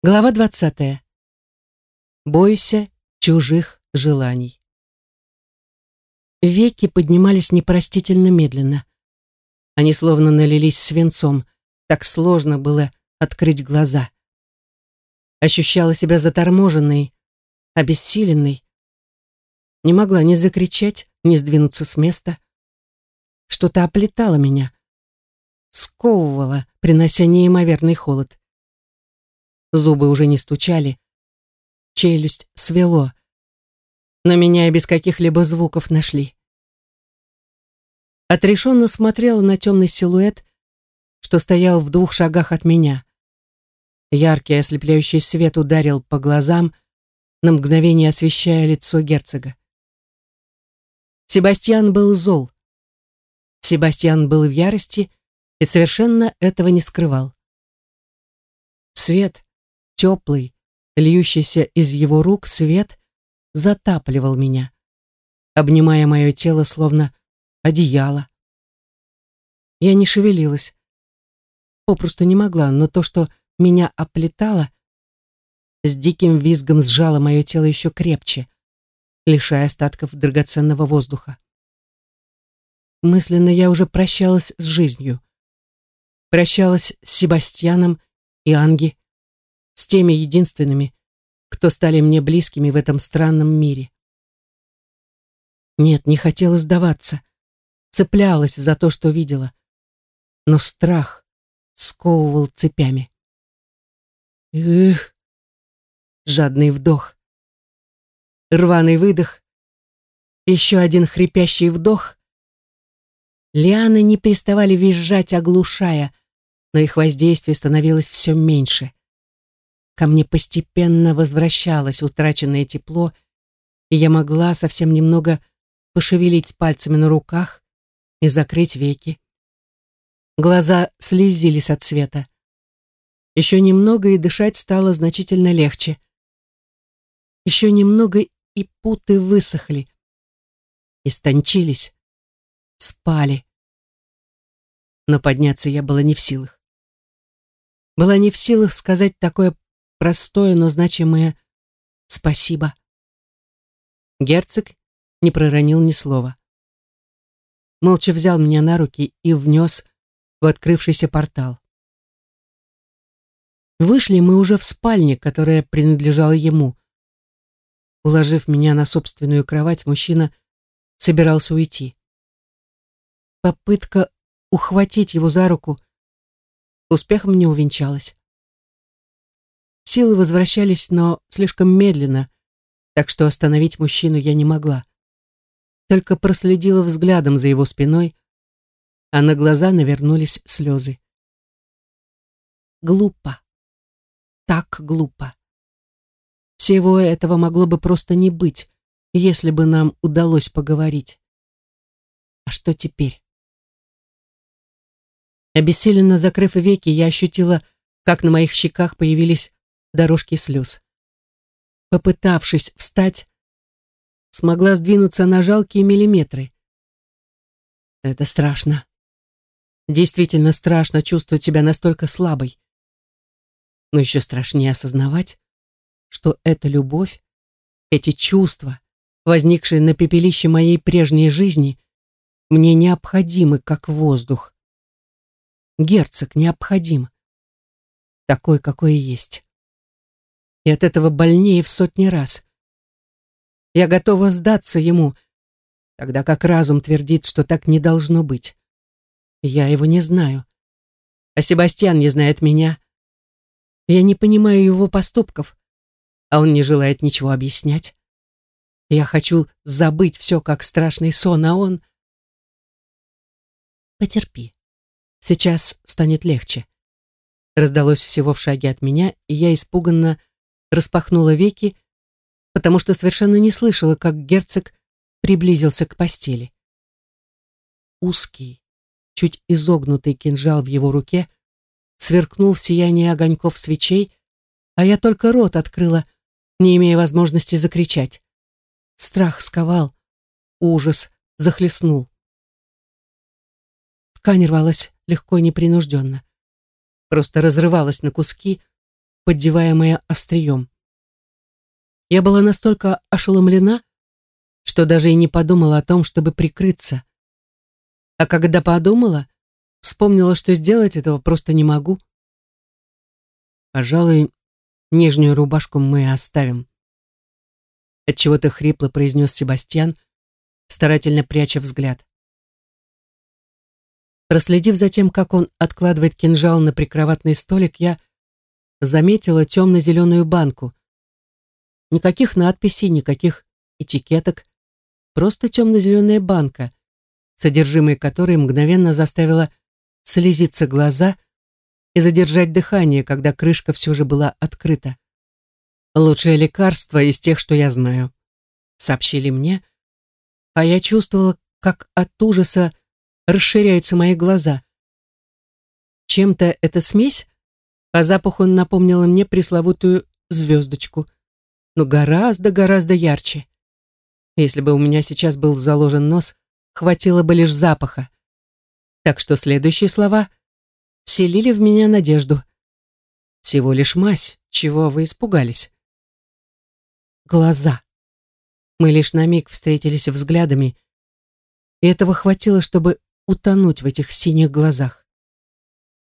Глава двадцатая. Бойся чужих желаний. Веки поднимались непростительно медленно. Они словно налились свинцом. Так сложно было открыть глаза. Ощущала себя заторможенной, обессиленной. Не могла ни закричать, ни сдвинуться с места. Что-то оплетало меня, сковывало, принося неимоверный холод. Зубы уже не стучали. Челюсть свело. Но меня и без каких-либо звуков нашли. Отрешенно смотрела на темный силуэт, что стоял в двух шагах от меня. Яркий ослепляющий свет ударил по глазам, на мгновение освещая лицо герцога. Себастьян был зол. Себастьян был в ярости и совершенно этого не скрывал. Свет, теплый, льющийся из его рук свет затапливал меня, обнимая мое тело словно одеяло. Я не шевелилась, попросту не могла, но то, что меня оплетало, с диким визгом сжало мое тело еще крепче, лишая остатков драгоценного воздуха. Мысленно я уже прощалась с жизнью. Прощалась с Себастьяном и Анги, с теми единственными, кто стали мне близкими в этом странном мире. Нет, не хотела сдаваться, цеплялась за то, что видела, но страх сковывал цепями. Эх, жадный вдох, рваный выдох, еще один хрипящий вдох. Лианы не переставали визжать, оглушая, но их воздействие становилось все меньше. Ко мне постепенно возвращалось утраченное тепло, и я могла совсем немного пошевелить пальцами на руках и закрыть веки. Глаза слезились от света. Еще немного, и дышать стало значительно легче. Еще немного, и путы высохли. Истончились. Спали. Но подняться я была не в силах. Была не в силах сказать такое простое, но значимое «спасибо». Герцог не проронил ни слова. Молча взял меня на руки и внес в открывшийся портал. Вышли мы уже в спальне, которая принадлежала ему. Уложив меня на собственную кровать, мужчина собирался уйти. Попытка ухватить его за руку успехом не увенчалась. Силы возвращались, но слишком медленно, так что остановить мужчину я не могла. Только проследила взглядом за его спиной, а на глаза навернулись слезы. Глупо. Так глупо. Всего этого могло бы просто не быть, если бы нам удалось поговорить. А что теперь? Обессиленно закрыв веки, я ощутила, как на моих щеках появились дорожки слез. Попытавшись встать, смогла сдвинуться на жалкие миллиметры. Это страшно. Действительно страшно чувствовать себя настолько слабой. Но еще страшнее осознавать, что эта любовь, эти чувства, возникшие на пепелище моей прежней жизни, мне необходимы, как воздух. Герцог необходим. Такой, какой есть и от этого больнее в сотни раз. Я готова сдаться ему, тогда как разум твердит, что так не должно быть. Я его не знаю, а Себастьян не знает меня. Я не понимаю его поступков, а он не желает ничего объяснять. Я хочу забыть все, как страшный сон, а он... Потерпи. Сейчас станет легче. Раздалось всего в шаге от меня, и я испуганно распахнула веки, потому что совершенно не слышала, как герцог приблизился к постели. Узкий, чуть изогнутый кинжал в его руке сверкнул в сиянии огоньков свечей, а я только рот открыла, не имея возможности закричать. Страх сковал, ужас захлестнул. Ткань рвалась легко и непринужденно. Просто разрывалась на куски, поддеваемая острием. Я была настолько ошеломлена, что даже и не подумала о том, чтобы прикрыться. А когда подумала, вспомнила, что сделать этого просто не могу. Пожалуй, нижнюю рубашку мы оставим. Отчего-то хрипло произнес Себастьян, старательно пряча взгляд. Проследив за тем, как он откладывает кинжал на прикроватный столик, я заметила темно-зеленую банку. Никаких надписей, никаких этикеток, просто темно-зеленая банка, содержимое которой мгновенно заставило слезиться глаза и задержать дыхание, когда крышка все же была открыта. «Лучшее лекарство из тех, что я знаю», — сообщили мне, а я чувствовала, как от ужаса расширяются мои глаза. Чем-то эта смесь по запаху напомнила мне пресловутую звездочку, но гораздо-гораздо ярче. Если бы у меня сейчас был заложен нос, хватило бы лишь запаха. Так что следующие слова вселили в меня надежду. Всего лишь мазь, чего вы испугались? Глаза. Мы лишь на миг встретились взглядами, и этого хватило, чтобы утонуть в этих синих глазах.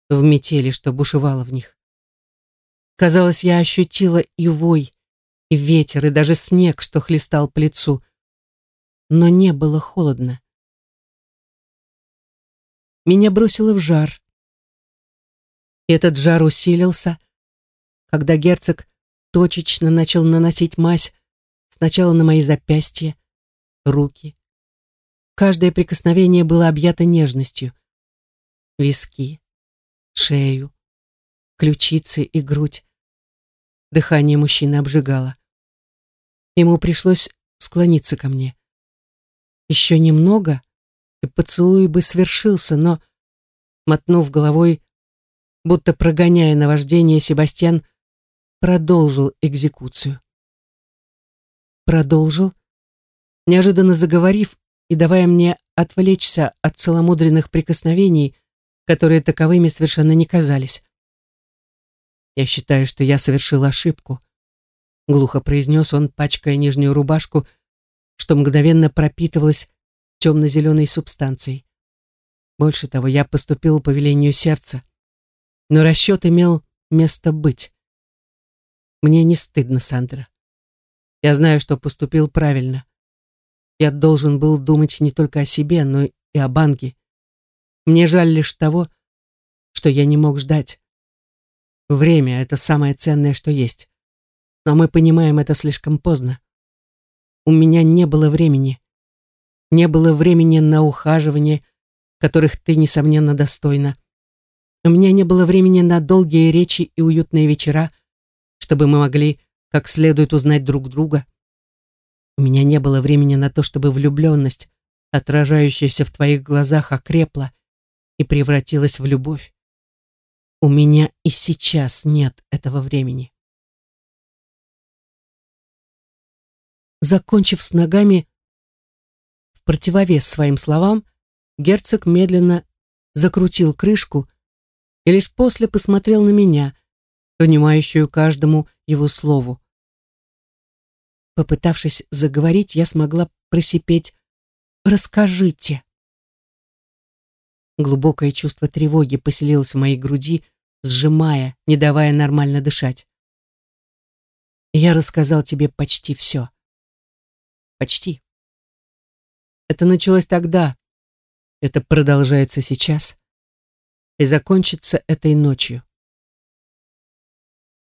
В метели, что бушевало в них. Казалось, я ощутила и вой, и ветер, и даже снег, что хлестал по лицу. Но не было холодно. Меня бросило в жар. Этот жар усилился, когда герцог точечно начал наносить мазь сначала на мои запястья, руки. Каждое прикосновение было объято нежностью. Виски, шею, ключицы и грудь. Дыхание мужчины обжигало. Ему пришлось склониться ко мне. Еще немного, и поцелуй бы свершился, но, мотнув головой, будто прогоняя наваждение, Себастьян продолжил экзекуцию. Продолжил, неожиданно заговорив и давая мне отвлечься от целомудренных прикосновений, которые таковыми совершенно не казались. «Я считаю, что я совершил ошибку», — глухо произнес он, пачкая нижнюю рубашку, что мгновенно пропитывалась темно-зеленой субстанцией. Больше того, я поступил по велению сердца, но расчет имел место быть. Мне не стыдно, Сандра. Я знаю, что поступил правильно. Я должен был думать не только о себе, но и о банке. Мне жаль лишь того, что я не мог ждать. Время — это самое ценное, что есть. Но мы понимаем это слишком поздно. У меня не было времени. Не было времени на ухаживание, которых ты, несомненно, достойна. У меня не было времени на долгие речи и уютные вечера, чтобы мы могли как следует узнать друг друга. У меня не было времени на то, чтобы влюбленность, отражающаяся в твоих глазах, окрепла и превратилась в любовь. У меня и сейчас нет этого времени. Закончив с ногами, в противовес своим словам, герцог медленно закрутил крышку и лишь после посмотрел на меня, внимающую каждому его слову. Попытавшись заговорить, я смогла просипеть «Расскажите». Глубокое чувство тревоги поселилось в моей груди, сжимая, не давая нормально дышать. Я рассказал тебе почти все. Почти. Это началось тогда. Это продолжается сейчас. И закончится этой ночью.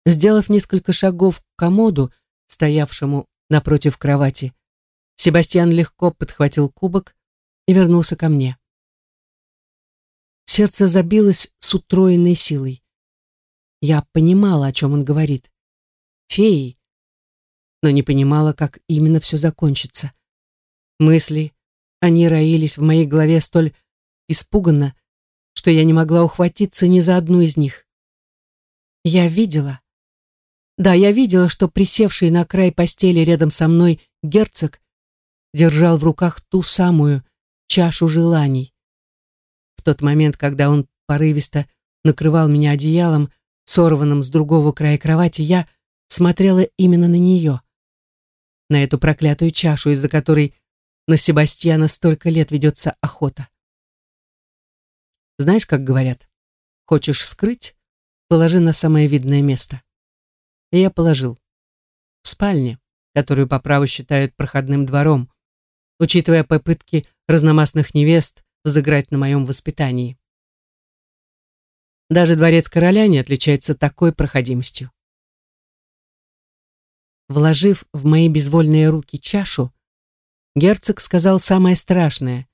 Сделав несколько шагов к комоду, стоявшему напротив кровати. Себастьян легко подхватил кубок и вернулся ко мне. Сердце забилось с утроенной силой. Я понимала, о чем он говорит. Феи. Но не понимала, как именно все закончится. Мысли, они роились в моей голове столь испуганно, что я не могла ухватиться ни за одну из них. Я видела, да, я видела, что присевший на край постели рядом со мной герцог держал в руках ту самую чашу желаний. Тот момент, когда он порывисто накрывал меня одеялом, сорванном с другого края кровати, я смотрела именно на нее. На эту проклятую чашу, из-за которой на Себастьяна столько лет ведется охота. Знаешь, как говорят, хочешь скрыть, положи на самое видное место. И я положил. В спальне, которую по праву считают проходным двором, учитывая попытки разномастных невест взыграть на моем воспитании. Даже дворец короля не отличается такой проходимостью. Вложив в мои безвольные руки чашу, герцог сказал самое страшное,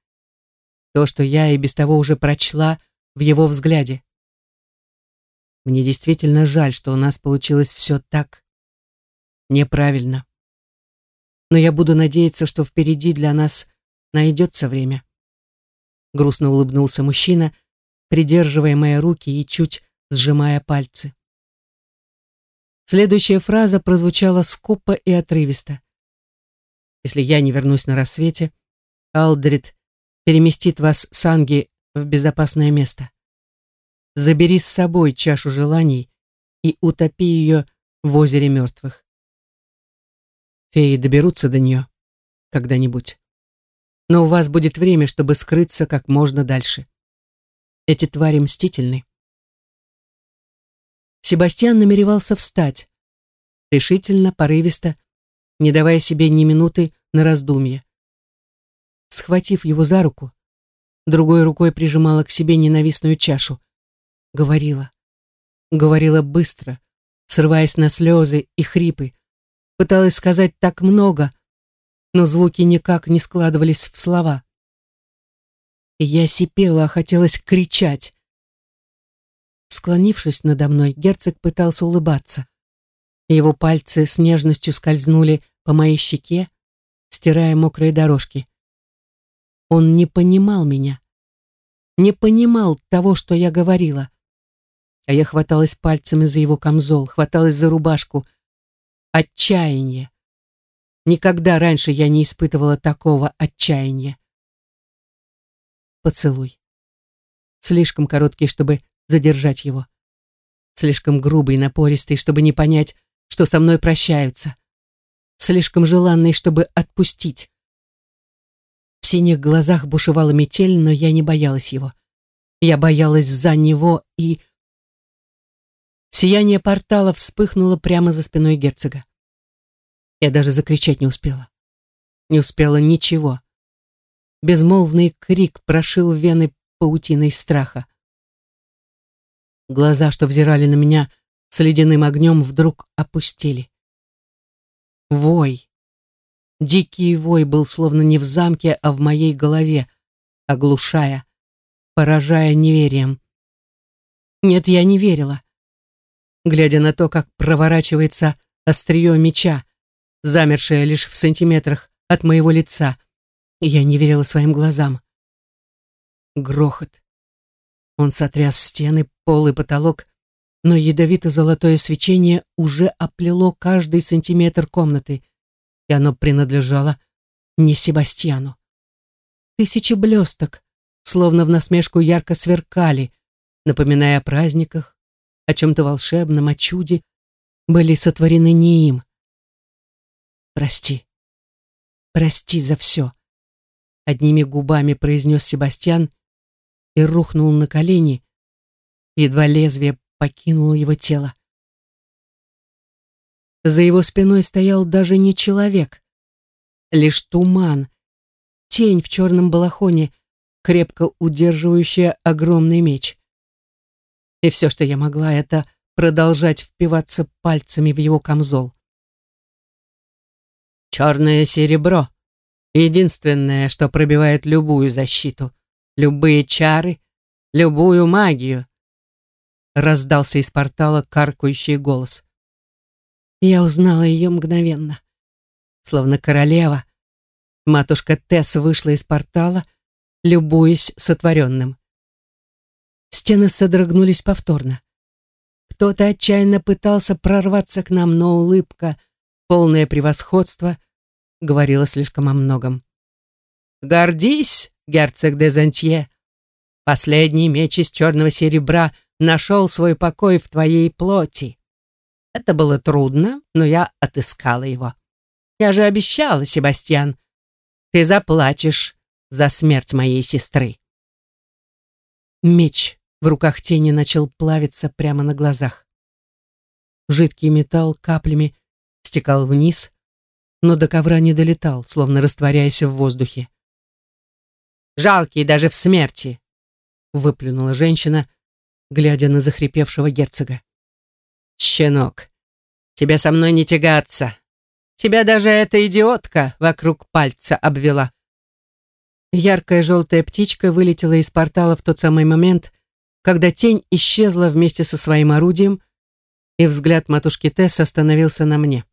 то, что я и без того уже прочла в его взгляде. Мне действительно жаль, что у нас получилось все так неправильно. Но я буду надеяться, что впереди для нас найдется время. Грустно улыбнулся мужчина, придерживая мои руки и чуть сжимая пальцы. Следующая фраза прозвучала скупо и отрывисто. Если я не вернусь на рассвете, Алдрид переместит вас с Анги в безопасное место. Забери с собой чашу желаний и утопи ее в озере мертвых. Феи доберутся до нее когда-нибудь. Но у вас будет время, чтобы скрыться как можно дальше. Эти твари мстительны. Себастьян намеревался встать. Решительно, порывисто, не давая себе ни минуты на раздумье. Схватив его за руку, другой рукой прижимала к себе ненавистную чашу. Говорила. Говорила быстро, срываясь на слезы и хрипы. Пыталась сказать так много, но звуки никак не складывались в слова. Я сипела, а хотелось кричать. Склонившись надо мной, герцог пытался улыбаться. Его пальцы с нежностью скользнули по моей щеке, стирая мокрые дорожки. Он не понимал меня, не понимал того, что я говорила. А я хваталась пальцами за его камзол, хваталась за рубашку. Отчаяние. Никогда раньше я не испытывала такого отчаяния поцелуй. Слишком короткий, чтобы задержать его. Слишком грубый и напористый, чтобы не понять, что со мной прощаются. Слишком желанный, чтобы отпустить. В синих глазах бушевала метель, но я не боялась его. Я боялась за него и... Сияние портала вспыхнуло прямо за спиной герцога. Я даже закричать не успела. Не успела ничего. Безмолвный крик прошил вены паутиной страха. Глаза, что взирали на меня с ледяным огнем, вдруг опустили. Вой. Дикий вой был словно не в замке, а в моей голове, оглушая, поражая неверием. Нет, я не верила. Глядя на то, как проворачивается острие меча, замершее лишь в сантиметрах от моего лица — я не верила своим глазам. Грохот. Он сотряс стены, пол и потолок, но ядовито-золотое свечение уже оплело каждый сантиметр комнаты, и оно принадлежало не Себастьяну. Тысячи блесток, словно в насмешку ярко сверкали, напоминая о праздниках, о чем-то волшебном, о чуде, были сотворены не им. Прости. Прости за все одними губами произнес Себастьян и рухнул на колени, едва лезвие покинуло его тело. За его спиной стоял даже не человек, лишь туман, тень в черном балахоне, крепко удерживающая огромный меч. И все, что я могла, это продолжать впиваться пальцами в его камзол. «Черное серебро», Единственное, что пробивает любую защиту, любые чары, любую магию. Раздался из портала каркающий голос. Я узнала ее мгновенно. Словно королева, матушка Тесс вышла из портала, любуясь сотворенным. Стены содрогнулись повторно. Кто-то отчаянно пытался прорваться к нам, но улыбка, полное превосходство — говорила слишком о многом. «Гордись, герцог де Зантье! Последний меч из черного серебра нашел свой покой в твоей плоти. Это было трудно, но я отыскала его. Я же обещала, Себастьян, ты заплачешь за смерть моей сестры. Меч в руках тени начал плавиться прямо на глазах. Жидкий металл каплями стекал вниз, но до ковра не долетал, словно растворяясь в воздухе. «Жалкий даже в смерти!» — выплюнула женщина, глядя на захрипевшего герцога. «Щенок, тебе со мной не тягаться. Тебя даже эта идиотка вокруг пальца обвела». Яркая желтая птичка вылетела из портала в тот самый момент, когда тень исчезла вместе со своим орудием, и взгляд матушки Тесс остановился на мне.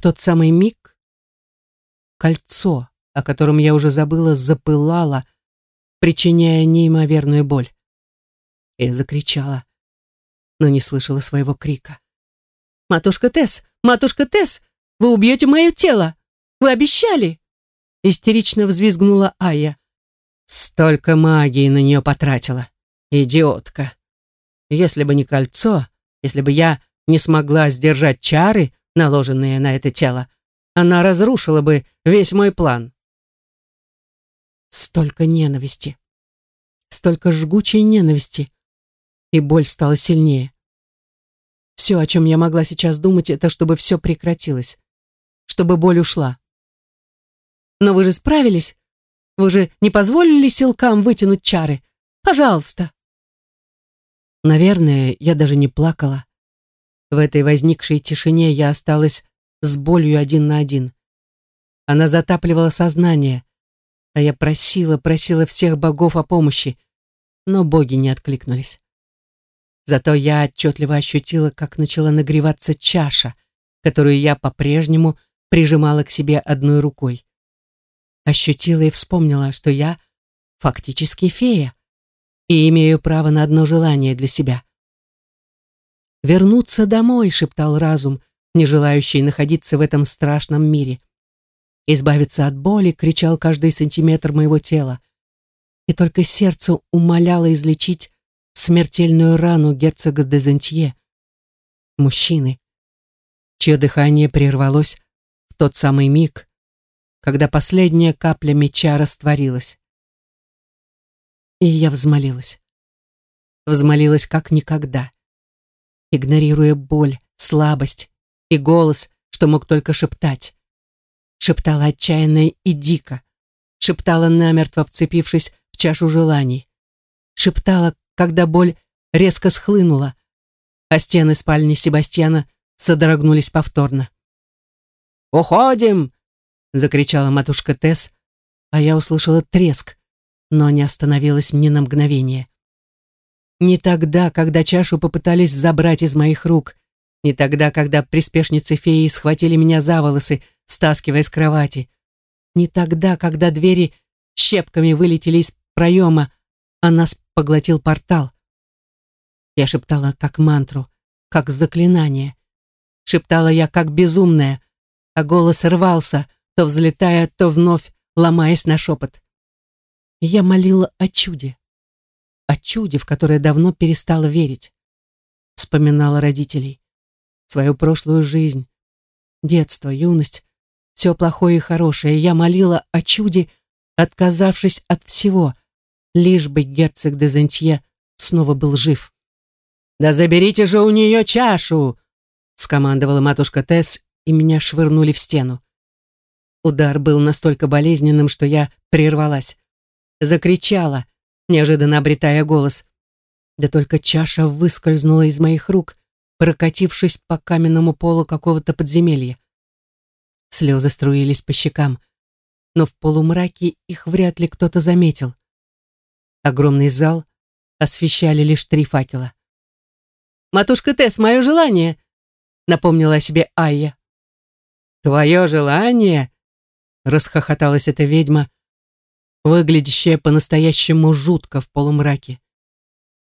Тот самый миг кольцо, о котором я уже забыла, запылало, причиняя неимоверную боль. Я закричала, но не слышала своего крика. «Матушка Тесс! Матушка Тесс! Вы убьете мое тело! Вы обещали!» Истерично взвизгнула Ая. Столько магии на нее потратила. Идиотка. Если бы не кольцо, если бы я не смогла сдержать чары, наложенные на это тело, она разрушила бы весь мой план. Столько ненависти. Столько жгучей ненависти и боль стала сильнее. Все, о чем я могла сейчас думать, это чтобы все прекратилось, чтобы боль ушла. Но вы же справились. Вы же не позволили силкам вытянуть чары. Пожалуйста. Наверное, я даже не плакала. В этой возникшей тишине я осталась с болью один на один. Она затапливала сознание, а я просила, просила всех богов о помощи, но боги не откликнулись. Зато я отчетливо ощутила, как начала нагреваться чаша, которую я по-прежнему прижимала к себе одной рукой. Ощутила и вспомнила, что я фактически фея и имею право на одно желание для себя. «Вернуться домой», — шептал разум, не желающий находиться в этом страшном мире. «Избавиться от боли», — кричал каждый сантиметр моего тела. И только сердце умоляло излечить смертельную рану герцога де Зентье. Мужчины, чье дыхание прервалось в тот самый миг, когда последняя капля меча растворилась. И я взмолилась. Взмолилась как никогда, игнорируя боль, слабость и голос, что мог только шептать. Шептала отчаянно и дико, шептала намертво вцепившись в чашу желаний. Шептала, когда боль резко схлынула, а стены спальни Себастьяна содрогнулись повторно. «Уходим!» — закричала матушка Тесс, а я услышала треск, но не остановилась ни на мгновение. Не тогда, когда чашу попытались забрать из моих рук, не тогда, когда приспешницы феи схватили меня за волосы, стаскивая с кровати, не тогда, когда двери щепками вылетели из проема, а нас поглотил портал. Я шептала как мантру, как заклинание. Шептала я как безумная, а голос рвался, то взлетая, то вновь ломаясь на шепот. Я молила о чуде, о чуде, в которое давно перестала верить. Вспоминала родителей, свою прошлую жизнь, детство, юность, все плохое и хорошее. Я молила о чуде, отказавшись от всего, лишь бы герцог де Зентье снова был жив. «Да заберите же у нее чашу!» скомандовала матушка Тесс, и меня швырнули в стену. Удар был настолько болезненным, что я прервалась. Закричала, неожиданно обретая голос. Да только чаша выскользнула из моих рук, прокатившись по каменному полу какого-то подземелья. Слезы струились по щекам, но в полумраке их вряд ли кто-то заметил. Огромный зал освещали лишь три факела. «Матушка Тесс, мое желание!» напомнила о себе Айя. «Твое желание?» расхохоталась эта ведьма, выглядящая по-настоящему жутко в полумраке.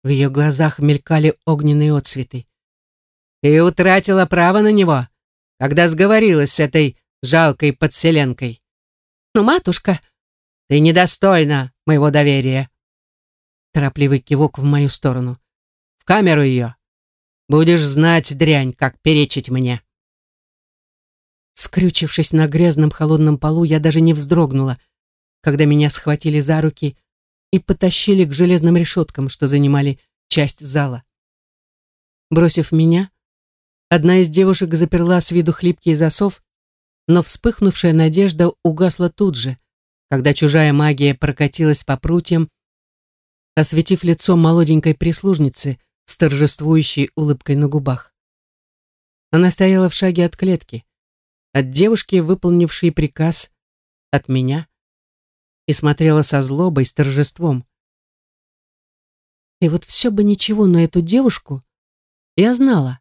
В ее глазах мелькали огненные отцветы. «Ты утратила право на него, когда сговорилась с этой жалкой подселенкой. Но, матушка, ты недостойна моего доверия!» торопливый кивок в мою сторону. В камеру ее! Будешь знать, дрянь, как перечить мне!» Скрючившись на грязном холодном полу, я даже не вздрогнула, когда меня схватили за руки и потащили к железным решеткам, что занимали часть зала. Бросив меня, одна из девушек заперла с виду хлипкий засов, но вспыхнувшая надежда угасла тут же, когда чужая магия прокатилась по прутьям, осветив лицо молоденькой прислужницы с торжествующей улыбкой на губах. Она стояла в шаге от клетки, от девушки, выполнившей приказ, от меня, и смотрела со злобой, с торжеством. И вот все бы ничего, но эту девушку я знала.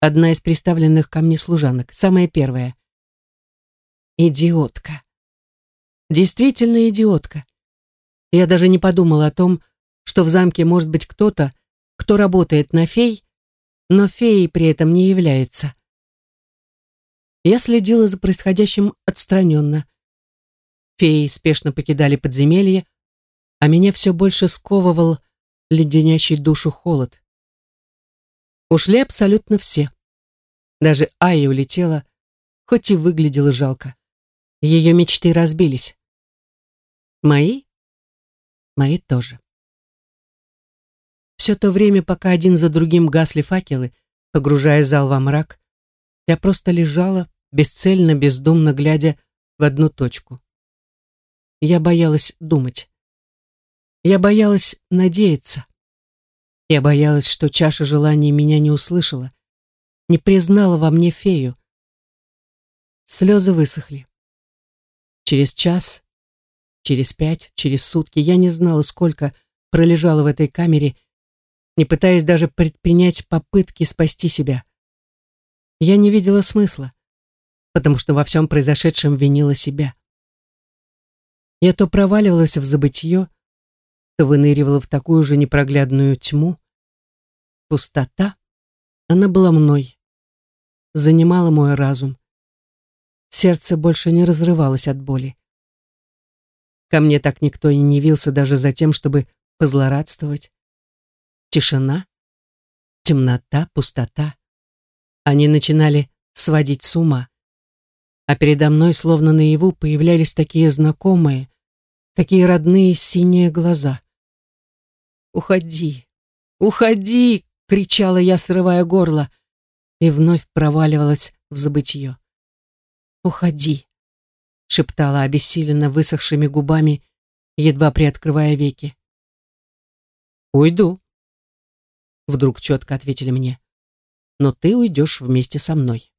Одна из представленных ко мне служанок, самая первая. Идиотка. Действительно идиотка. Я даже не подумала о том, что в замке может быть кто-то, кто работает на фей, но феей при этом не является. Я следила за происходящим отстраненно. Феи спешно покидали подземелье, а меня все больше сковывал леденящий душу холод. Ушли абсолютно все. Даже Айя улетела, хоть и выглядела жалко. Ее мечты разбились. Мои? Мои тоже. Все то время, пока один за другим гасли факелы, погружая зал во мрак, я просто лежала, бесцельно, бездумно глядя в одну точку. Я боялась думать. Я боялась надеяться. Я боялась, что чаша желаний меня не услышала, не признала во мне фею. Слезы высохли. Через час, через пять, через сутки, я не знала, сколько пролежала в этой камере, не пытаясь даже предпринять попытки спасти себя. Я не видела смысла, потому что во всем произошедшем винила себя. Я то проваливалась в забытье, то выныривала в такую же непроглядную тьму. Пустота, она была мной, занимала мой разум. Сердце больше не разрывалось от боли. Ко мне так никто и не явился даже за тем, чтобы позлорадствовать. Тишина, темнота, пустота. Они начинали сводить с ума. А передо мной, словно наяву, появлялись такие знакомые, такие родные синие глаза. «Уходи! Уходи!» — кричала я, срывая горло, и вновь проваливалась в забытье. «Уходи!» — шептала обессиленно высохшими губами, едва приоткрывая веки. «Уйду», — вдруг четко ответили мне. «Но ты уйдешь вместе со мной».